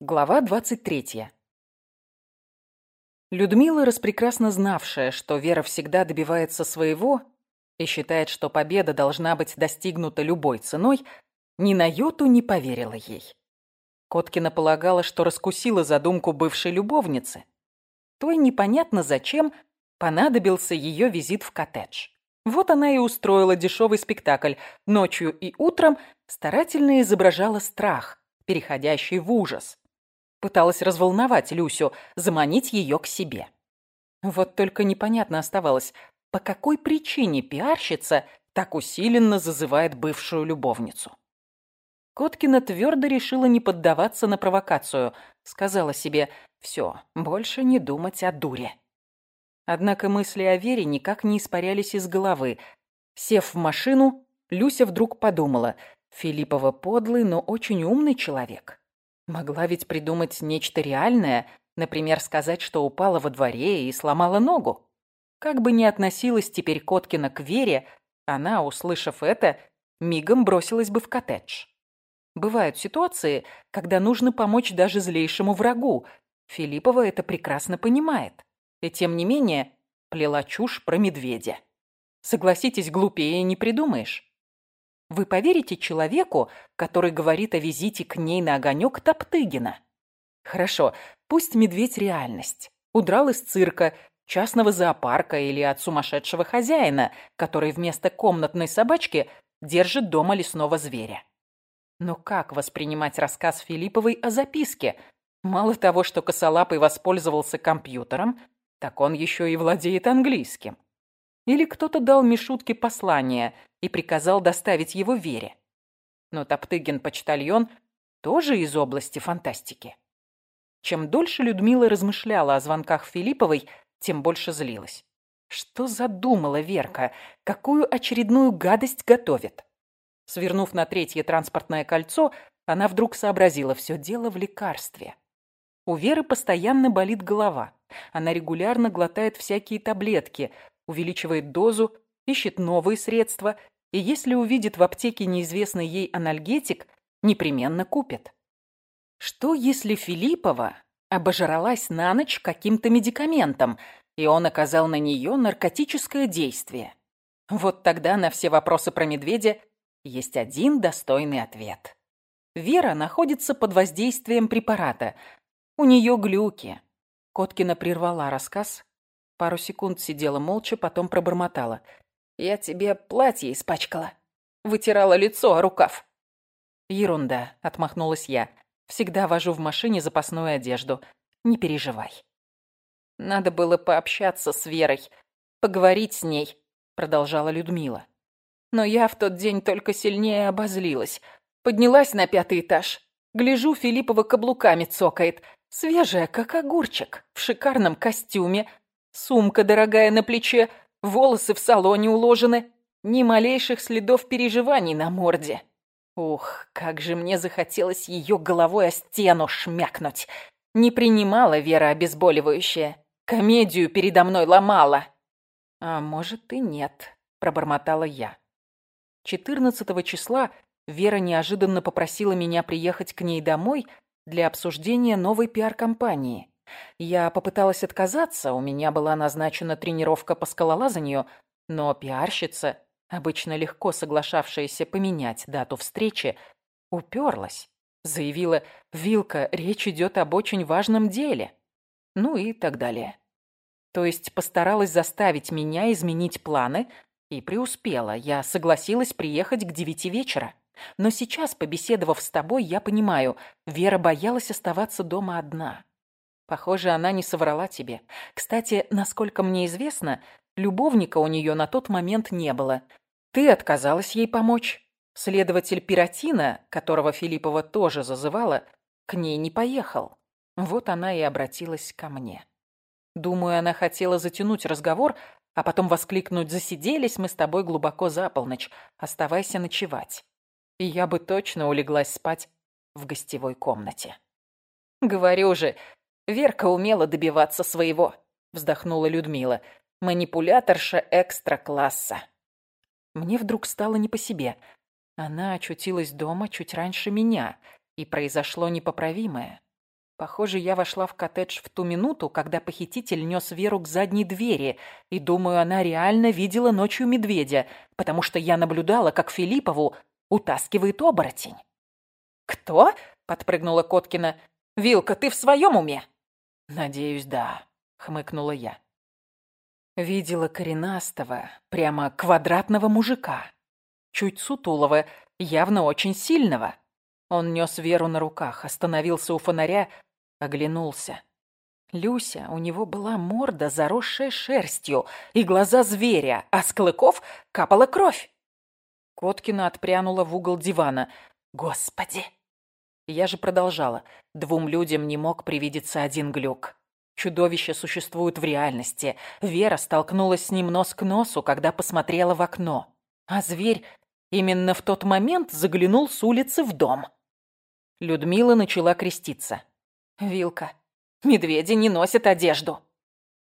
Глава 23. Людмила, распрекрасно знавшая, что Вера всегда добивается своего и считает, что победа должна быть достигнута любой ценой, ни на йоту не поверила ей. Коткина полагала, что раскусила задумку бывшей любовницы. Той непонятно зачем понадобился ее визит в коттедж. Вот она и устроила дешевый спектакль. Ночью и утром старательно изображала страх, переходящий в ужас пыталась разволновать Люсю, заманить ее к себе. Вот только непонятно оставалось, по какой причине пиарщица так усиленно зазывает бывшую любовницу. Коткина твердо решила не поддаваться на провокацию. Сказала себе «Все, больше не думать о дуре». Однако мысли о Вере никак не испарялись из головы. Сев в машину, Люся вдруг подумала «Филиппова подлый, но очень умный человек. Могла ведь придумать нечто реальное, например, сказать, что упала во дворе и сломала ногу. Как бы ни относилась теперь Коткина к Вере, она, услышав это, мигом бросилась бы в коттедж. Бывают ситуации, когда нужно помочь даже злейшему врагу. Филиппова это прекрасно понимает. И тем не менее плела чушь про медведя. Согласитесь, глупее не придумаешь. Вы поверите человеку, который говорит о визите к ней на огонек Топтыгина? Хорошо, пусть медведь реальность. Удрал из цирка, частного зоопарка или от сумасшедшего хозяина, который вместо комнатной собачки держит дома лесного зверя. Но как воспринимать рассказ Филипповой о записке? Мало того, что Косолапый воспользовался компьютером, так он еще и владеет английским. Или кто-то дал Мишутке послание и приказал доставить его Вере. Но Топтыгин-почтальон тоже из области фантастики. Чем дольше Людмила размышляла о звонках Филипповой, тем больше злилась. Что задумала Верка? Какую очередную гадость готовит? Свернув на третье транспортное кольцо, она вдруг сообразила, все дело в лекарстве. У Веры постоянно болит голова. Она регулярно глотает всякие таблетки, увеличивает дозу, ищет новые средства, и если увидит в аптеке неизвестный ей анальгетик, непременно купит. Что если Филиппова обожралась на ночь каким-то медикаментом, и он оказал на нее наркотическое действие? Вот тогда на все вопросы про медведя есть один достойный ответ. Вера находится под воздействием препарата. У нее глюки. Коткина прервала рассказ, Пару секунд сидела молча, потом пробормотала. «Я тебе платье испачкала. Вытирала лицо о рукав». «Ерунда», — отмахнулась я. «Всегда вожу в машине запасную одежду. Не переживай». «Надо было пообщаться с Верой, поговорить с ней», — продолжала Людмила. «Но я в тот день только сильнее обозлилась. Поднялась на пятый этаж. Гляжу, Филиппова каблуками цокает. Свежая, как огурчик, в шикарном костюме, Сумка дорогая на плече, волосы в салоне уложены, ни малейших следов переживаний на морде. Ух, как же мне захотелось ее головой о стену шмякнуть. Не принимала Вера обезболивающее. Комедию передо мной ломала. А может и нет, пробормотала я. 14 числа Вера неожиданно попросила меня приехать к ней домой для обсуждения новой пиар-компании. Я попыталась отказаться, у меня была назначена тренировка по скалолазанию, но пиарщица, обычно легко соглашавшаяся поменять дату встречи, уперлась. Заявила, «Вилка, речь идет об очень важном деле». Ну и так далее. То есть постаралась заставить меня изменить планы и преуспела. Я согласилась приехать к девяти вечера. Но сейчас, побеседовав с тобой, я понимаю, Вера боялась оставаться дома одна. Похоже, она не соврала тебе. Кстати, насколько мне известно, любовника у нее на тот момент не было. Ты отказалась ей помочь. Следователь Пиротина, которого Филиппова тоже зазывала, к ней не поехал. Вот она и обратилась ко мне. Думаю, она хотела затянуть разговор, а потом воскликнуть «Засиделись мы с тобой глубоко за полночь, оставайся ночевать». И я бы точно улеглась спать в гостевой комнате. Говорю же, Верка умела добиваться своего, вздохнула Людмила. Манипуляторша экстра-класса. Мне вдруг стало не по себе. Она очутилась дома чуть раньше меня, и произошло непоправимое. Похоже, я вошла в коттедж в ту минуту, когда похититель нес Веру к задней двери, и, думаю, она реально видела ночью медведя, потому что я наблюдала, как Филиппову утаскивает оборотень. «Кто?» — подпрыгнула Коткина. «Вилка, ты в своем уме?» «Надеюсь, да», — хмыкнула я. Видела коренастого, прямо квадратного мужика. Чуть сутулого, явно очень сильного. Он нес Веру на руках, остановился у фонаря, оглянулся. Люся, у него была морда, заросшая шерстью, и глаза зверя, а с клыков капала кровь. Коткина отпрянула в угол дивана. «Господи!» Я же продолжала. Двум людям не мог привидеться один глюк. Чудовища существуют в реальности. Вера столкнулась с ним нос к носу, когда посмотрела в окно. А зверь именно в тот момент заглянул с улицы в дом. Людмила начала креститься. «Вилка, медведи не носят одежду».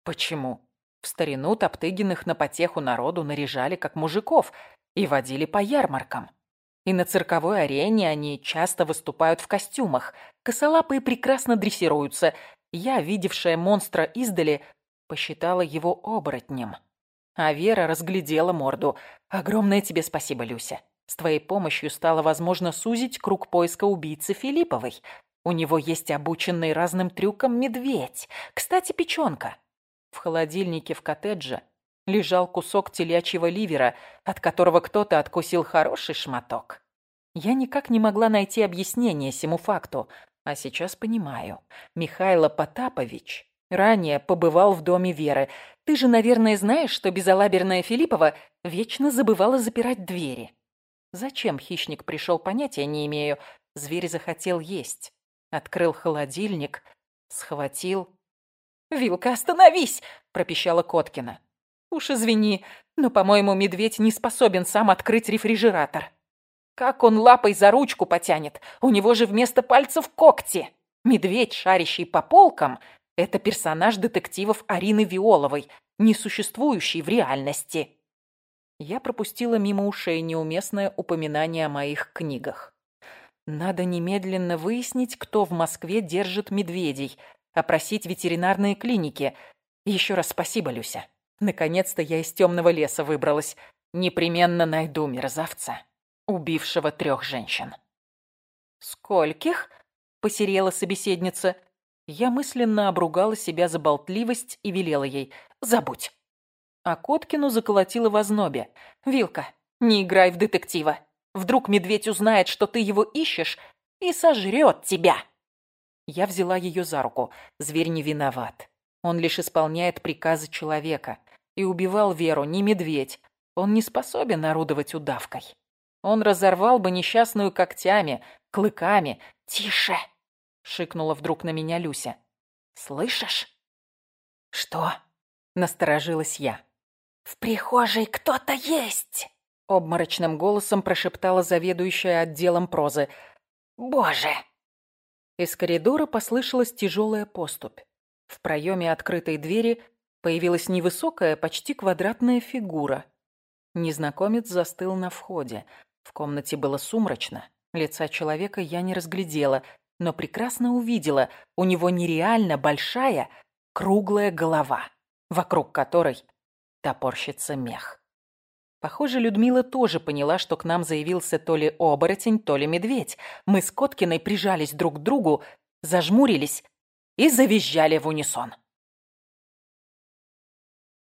«Почему?» В старину Топтыгиных на потеху народу наряжали как мужиков и водили по ярмаркам. И на цирковой арене они часто выступают в костюмах. Косолапые прекрасно дрессируются. Я, видевшая монстра издали, посчитала его оборотнем. А Вера разглядела морду. Огромное тебе спасибо, Люся. С твоей помощью стало возможно сузить круг поиска убийцы Филипповой. У него есть обученный разным трюкам медведь. Кстати, печенка. В холодильнике в коттедже лежал кусок телячьего ливера, от которого кто-то откусил хороший шматок. Я никак не могла найти объяснение сему факту, а сейчас понимаю. Михайло Потапович ранее побывал в доме Веры. Ты же, наверное, знаешь, что безалаберная Филиппова вечно забывала запирать двери. Зачем хищник пришел, понятия не имею. Зверь захотел есть. Открыл холодильник, схватил. «Вилка, остановись!» – пропищала Коткина. «Уж извини, но, по-моему, медведь не способен сам открыть рефрижератор. Как он лапой за ручку потянет? У него же вместо пальцев когти. Медведь, шарящий по полкам, это персонаж детективов Арины Виоловой, несуществующий в реальности». Я пропустила мимо ушей неуместное упоминание о моих книгах. Надо немедленно выяснить, кто в Москве держит медведей, опросить ветеринарные клиники. Еще раз спасибо, Люся. Наконец-то я из темного леса выбралась. Непременно найду мерзавца, убившего трех женщин. «Скольких?» — посерела собеседница. Я мысленно обругала себя за болтливость и велела ей «Забудь». А Коткину заколотила в ознобе. «Вилка, не играй в детектива. Вдруг медведь узнает, что ты его ищешь, и сожрет тебя». Я взяла ее за руку. Зверь не виноват. Он лишь исполняет приказы человека. И убивал Веру не медведь. Он не способен орудовать удавкой. Он разорвал бы несчастную когтями, клыками. «Тише!» — шикнула вдруг на меня Люся. «Слышишь?» «Что?» — насторожилась я. «В прихожей кто-то есть!» Обморочным голосом прошептала заведующая отделом прозы. «Боже!» Из коридора послышалась тяжелая поступь. В проеме открытой двери появилась невысокая, почти квадратная фигура. Незнакомец застыл на входе. В комнате было сумрачно. Лица человека я не разглядела, но прекрасно увидела, у него нереально большая, круглая голова, вокруг которой топорщится мех. Похоже, Людмила тоже поняла, что к нам заявился то ли оборотень, то ли медведь. Мы с Коткиной прижались друг к другу, зажмурились и завизжали в унисон.